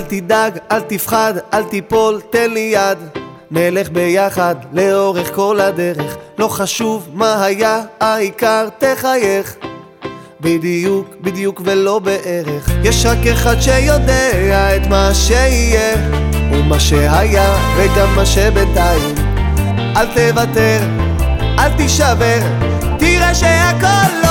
תדאג, אל תפחד, אל תיפול, תן לי יד. נלך ביחד לאורך כל הדרך. לא חשוב מה היה, העיקר תחייך. בדיוק, בדיוק ולא בערך. יש רק אחד שיודע את מה שיהיה. ומה שהיה וגם מה שבינתיים. אל תוותר, אל תישבר. תראה שהכל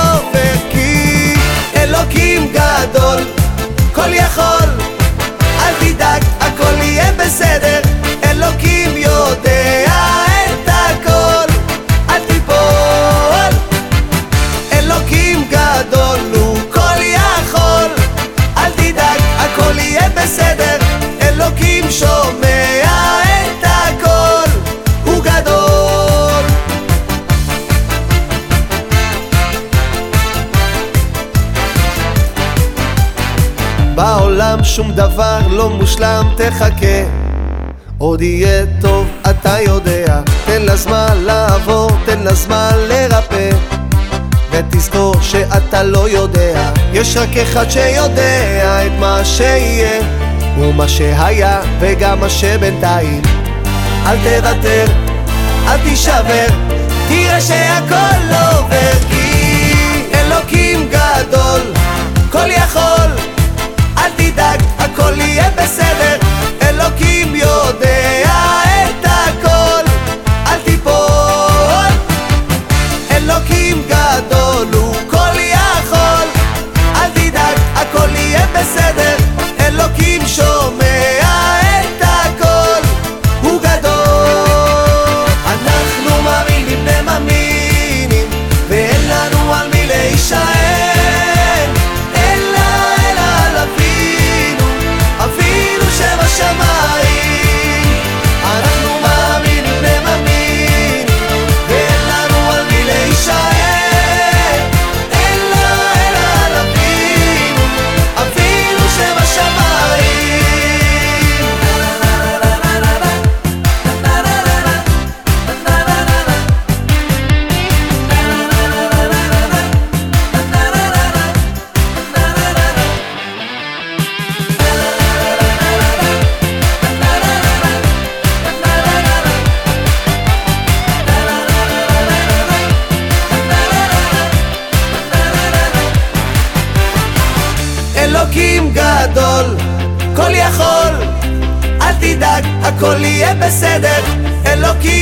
בעולם שום דבר לא מושלם, תחכה. עוד יהיה טוב, אתה יודע. תן לה זמן לעבור, תן לה זמן לרפא. ותזכור שאתה לא יודע. יש רק אחד שיודע את מה שיהיה. ומה שהיה וגם מה שבינתיים. אל תוותר, אל תישבר. תראה שהכל עובר כי אלוקים גדול, כל יכול, אל תדאג, הכל יהיה בסדר. אלוקים